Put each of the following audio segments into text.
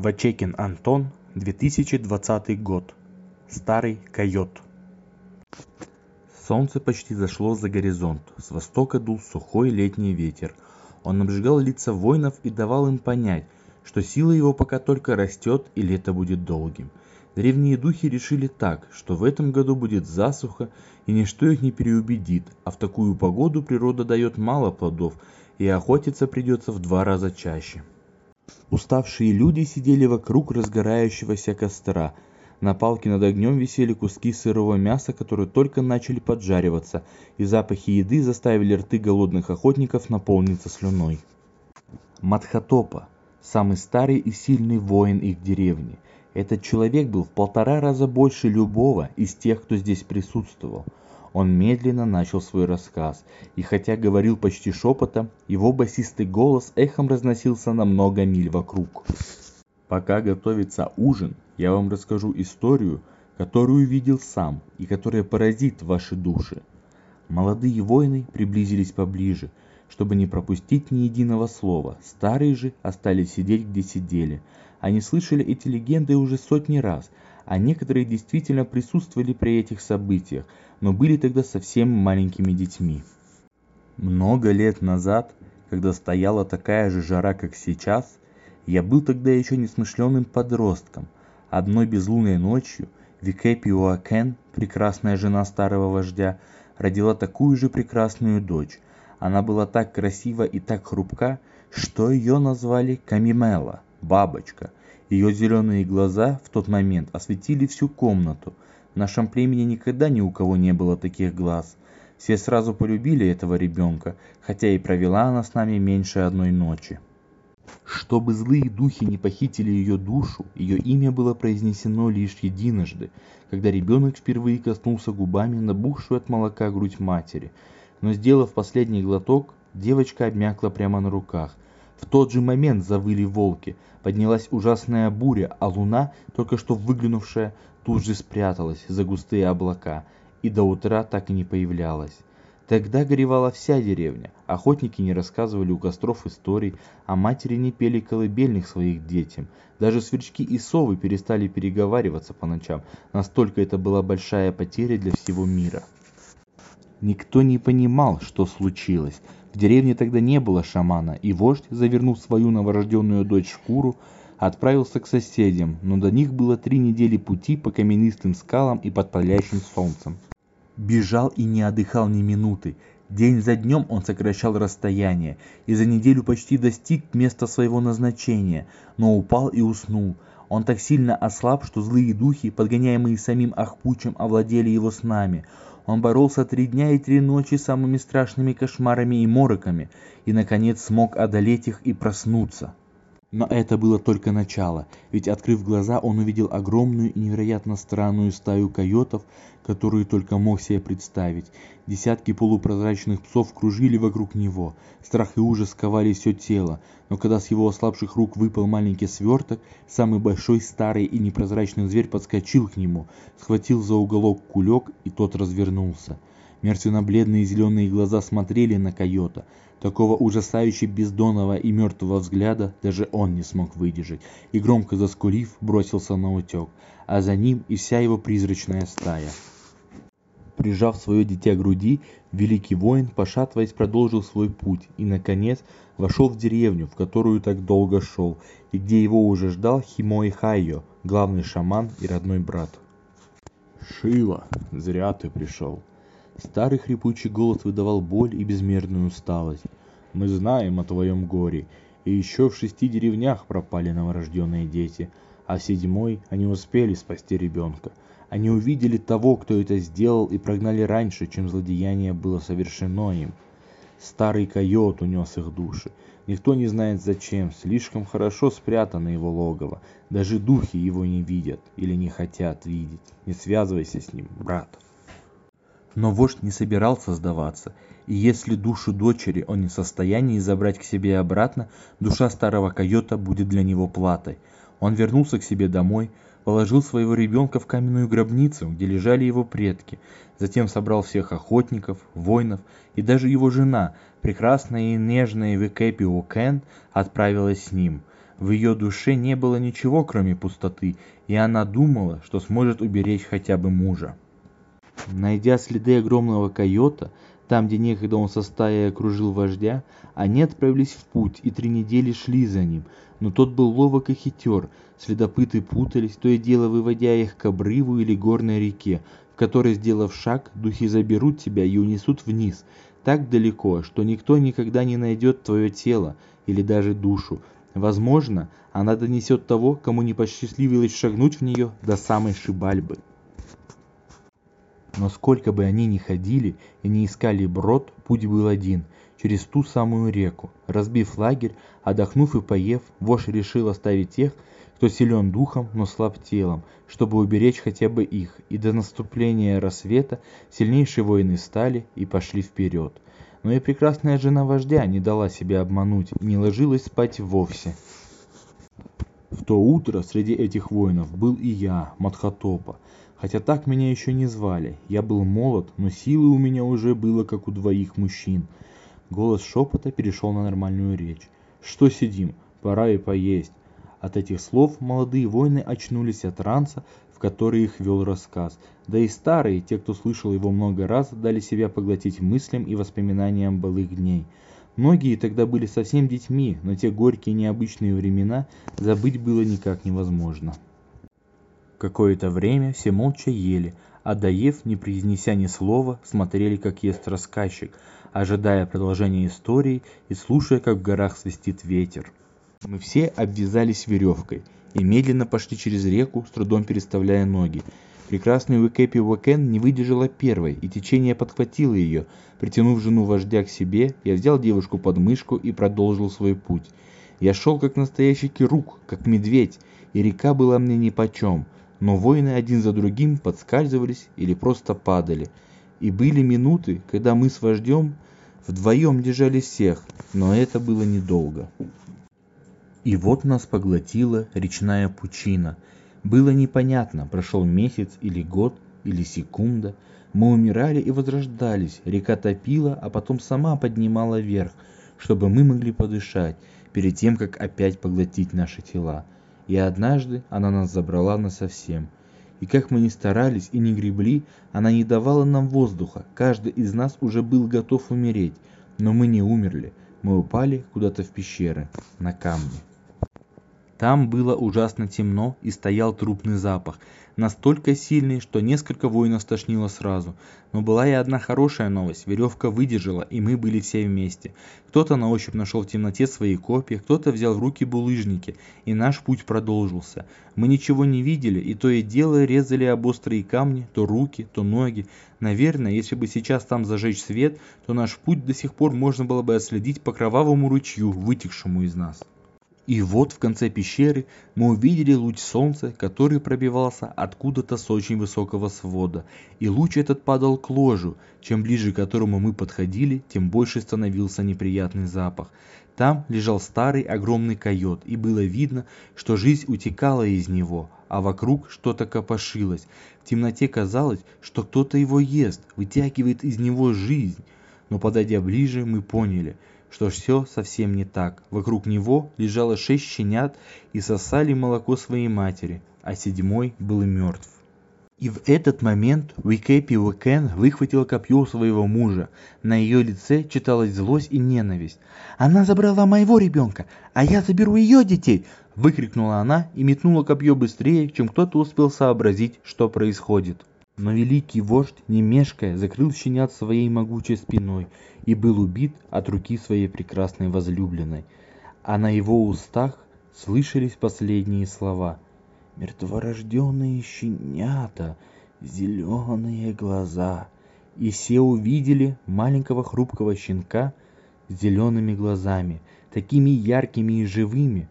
Вачекин Антон, 2020 год. Старый койот. Солнце почти зашло за горизонт. С востока дул сухой летний ветер. Он обжигал лица воинов и давал им понять, что сила его пока только растет и лето будет долгим. Древние духи решили так, что в этом году будет засуха и ничто их не переубедит, а в такую погоду природа дает мало плодов и охотиться придется в два раза чаще. Уставшие люди сидели вокруг разгорающегося костра. На палке над огнем висели куски сырого мяса, которые только начали поджариваться, и запахи еды заставили рты голодных охотников наполниться слюной. Матхатопа, самый старый и сильный воин их деревни. Этот человек был в полтора раза больше любого из тех, кто здесь присутствовал. Он медленно начал свой рассказ, и хотя говорил почти шепотом, его басистый голос эхом разносился на много миль вокруг. Пока готовится ужин, я вам расскажу историю, которую видел сам и которая поразит ваши души. Молодые воины приблизились поближе, чтобы не пропустить ни единого слова. Старые же остались сидеть, где сидели. Они слышали эти легенды уже сотни раз, а некоторые действительно присутствовали при этих событиях, но были тогда совсем маленькими детьми. Много лет назад, когда стояла такая же жара, как сейчас, я был тогда еще несмышленым подростком. Одной безлунной ночью Викепио Акен, прекрасная жена старого вождя, родила такую же прекрасную дочь. Она была так красива и так хрупка, что ее назвали Камимела, бабочка, ее зеленые глаза в тот момент осветили всю комнату. В нашем племени никогда ни у кого не было таких глаз. Все сразу полюбили этого ребенка, хотя и провела она с нами меньше одной ночи. Чтобы злые духи не похитили ее душу, ее имя было произнесено лишь единожды, когда ребенок впервые коснулся губами набухшую от молока грудь матери. Но сделав последний глоток, девочка обмякла прямо на руках – в тот же момент завыли волки. Поднялась ужасная буря, а луна, только что выглянувшая, тут же спряталась за густые облака и до утра так и не появлялась. Тогда горевала вся деревня. Охотники не рассказывали у костров историй, а матери не пели колыбельных своих детям. Даже сверчки и совы перестали переговариваться по ночам. Настолько это была большая потеря для всего мира. Никто не понимал, что случилось. В деревне тогда не было шамана, и вождь, завернув свою новорожденную дочь в шкуру, отправился к соседям, но до них было три недели пути по каменистым скалам и под палящим солнцем. Бежал и не отдыхал ни минуты. День за днем он сокращал расстояние и за неделю почти достиг места своего назначения, но упал и уснул. Он так сильно ослаб, что злые духи, подгоняемые самим Ахпучем, овладели его снами. Он боролся три дня и три ночи с самыми страшными кошмарами и мороками, и, наконец, смог одолеть их и проснуться. Но это было только начало, ведь открыв глаза, он увидел огромную и невероятно странную стаю койотов, которую только мог себе представить. Десятки полупрозрачных псов кружили вокруг него. Страх и ужас сковали все тело, но когда с его ослабших рук выпал маленький сверток, самый большой, старый и непрозрачный зверь подскочил к нему, схватил за уголок кулек, и тот развернулся. Мертвенно-бледные зеленые глаза смотрели на койота. Такого ужасающе бездонного и мертвого взгляда даже он не смог выдержать, и громко заскулив, бросился на утек, а за ним и вся его призрачная стая. Прижав свое дитя груди, великий воин, пошатываясь, продолжил свой путь и, наконец, вошел в деревню, в которую так долго шел, и где его уже ждал Химои Хайо, главный шаман и родной брат. «Шила, зря ты пришел», Старый хрипучий голос выдавал боль и безмерную усталость. «Мы знаем о твоем горе, и еще в шести деревнях пропали новорожденные дети, а в седьмой они успели спасти ребенка. Они увидели того, кто это сделал, и прогнали раньше, чем злодеяние было совершено им. Старый койот унес их души. Никто не знает зачем, слишком хорошо спрятано его логово. Даже духи его не видят или не хотят видеть. Не связывайся с ним, брат. Но вождь не собирался сдаваться, и если душу дочери он не в состоянии забрать к себе обратно, душа старого койота будет для него платой. Он вернулся к себе домой, положил своего ребенка в каменную гробницу, где лежали его предки, затем собрал всех охотников, воинов, и даже его жена, прекрасная и нежная Викепио Кен, отправилась с ним. В ее душе не было ничего, кроме пустоты, и она думала, что сможет уберечь хотя бы мужа. Найдя следы огромного койота, там, где некогда он со стаей окружил вождя, они отправились в путь и три недели шли за ним, но тот был ловок и хитер, следопыты путались, то и дело выводя их к обрыву или горной реке, в которой, сделав шаг, духи заберут тебя и унесут вниз, так далеко, что никто никогда не найдет твое тело или даже душу, Возможно, она донесет того, кому не посчастливилось шагнуть в нее до самой Шибальбы. Но сколько бы они ни ходили и не искали брод, путь был один, через ту самую реку. Разбив лагерь, отдохнув и поев, вождь решил оставить тех, кто силен духом, но слаб телом, чтобы уберечь хотя бы их, и до наступления рассвета сильнейшие воины стали и пошли вперед но и прекрасная жена вождя не дала себя обмануть и не ложилась спать вовсе. В то утро среди этих воинов был и я, Мадхатопа, хотя так меня еще не звали. Я был молод, но силы у меня уже было, как у двоих мужчин. Голос шепота перешел на нормальную речь. «Что сидим? Пора и поесть». От этих слов молодые воины очнулись от транса, в который их вел рассказ. Да и старые, те, кто слышал его много раз, дали себя поглотить мыслям и воспоминаниям былых дней. Многие тогда были совсем детьми, но те горькие необычные времена забыть было никак невозможно. Какое-то время все молча ели, а доев, не произнеся ни слова, смотрели, как ест рассказчик, ожидая продолжения истории и слушая, как в горах свистит ветер. Мы все обвязались веревкой – и медленно пошли через реку, с трудом переставляя ноги. Прекрасный Уикэпи Уэкен не выдержала первой, и течение подхватило ее. Притянув жену вождя к себе, я взял девушку под мышку и продолжил свой путь. Я шел как настоящий кирук, как медведь, и река была мне нипочем, но воины один за другим подскальзывались или просто падали. И были минуты, когда мы с вождем вдвоем держали всех, но это было недолго. И вот нас поглотила речная пучина. Было непонятно, прошел месяц или год, или секунда. Мы умирали и возрождались, река топила, а потом сама поднимала вверх, чтобы мы могли подышать, перед тем, как опять поглотить наши тела. И однажды она нас забрала насовсем. И как мы ни старались и не гребли, она не давала нам воздуха, каждый из нас уже был готов умереть, но мы не умерли, мы упали куда-то в пещеры, на камни. Там было ужасно темно и стоял трупный запах, настолько сильный, что несколько воинов стошнило сразу. Но была и одна хорошая новость, веревка выдержала, и мы были все вместе. Кто-то на ощупь нашел в темноте свои копья, кто-то взял в руки булыжники, и наш путь продолжился. Мы ничего не видели, и то и дело резали об острые камни, то руки, то ноги. Наверное, если бы сейчас там зажечь свет, то наш путь до сих пор можно было бы отследить по кровавому ручью, вытекшему из нас. И вот в конце пещеры мы увидели луч солнца, который пробивался откуда-то с очень высокого свода. И луч этот падал к ложу. Чем ближе к которому мы подходили, тем больше становился неприятный запах. Там лежал старый огромный койот, и было видно, что жизнь утекала из него, а вокруг что-то копошилось. В темноте казалось, что кто-то его ест, вытягивает из него жизнь. Но подойдя ближе, мы поняли – что все совсем не так. Вокруг него лежало шесть щенят и сосали молоко своей матери, а седьмой был мертв. И в этот момент Уикэпи Уэкен выхватила копье своего мужа. На ее лице читалась злость и ненависть. «Она забрала моего ребенка, а я заберу ее детей!» Выкрикнула она и метнула копье быстрее, чем кто-то успел сообразить, что происходит. Но великий вождь, не мешкая, закрыл щенят своей могучей спиной и был убит от руки своей прекрасной возлюбленной. А на его устах слышались последние слова. «Мертворожденные щенята, зеленые глаза». И все увидели маленького хрупкого щенка с зелеными глазами, такими яркими и живыми.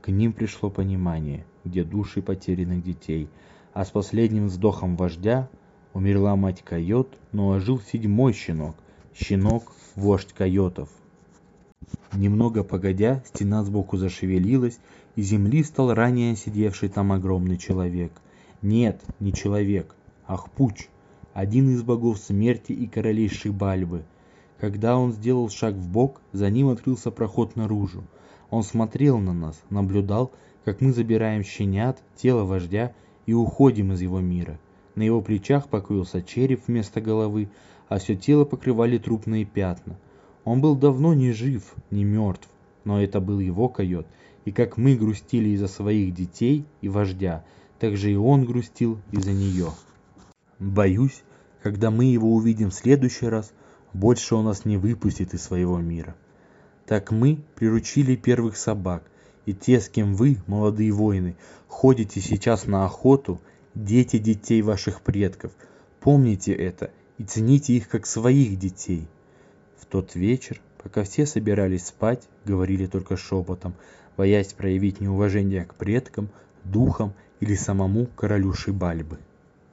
К ним пришло понимание, где души потерянных детей – а с последним вздохом вождя умерла мать койот, но ожил седьмой щенок, щенок – вождь койотов. Немного погодя, стена сбоку зашевелилась, и земли стал ранее сидевший там огромный человек. Нет, не человек, а Хпуч, один из богов смерти и королей Шибальбы. Когда он сделал шаг в бок, за ним открылся проход наружу. Он смотрел на нас, наблюдал, как мы забираем щенят, тело вождя и уходим из его мира. На его плечах покоился череп вместо головы, а все тело покрывали трупные пятна. Он был давно не жив, не мертв, но это был его койот, и как мы грустили из-за своих детей и вождя, так же и он грустил из-за нее. Боюсь, когда мы его увидим в следующий раз, больше он нас не выпустит из своего мира. Так мы приручили первых собак, и те, с кем вы, молодые воины, ходите сейчас на охоту, дети детей ваших предков. Помните это и цените их как своих детей. В тот вечер, пока все собирались спать, говорили только шепотом, боясь проявить неуважение к предкам, духам или самому королю Шибальбы.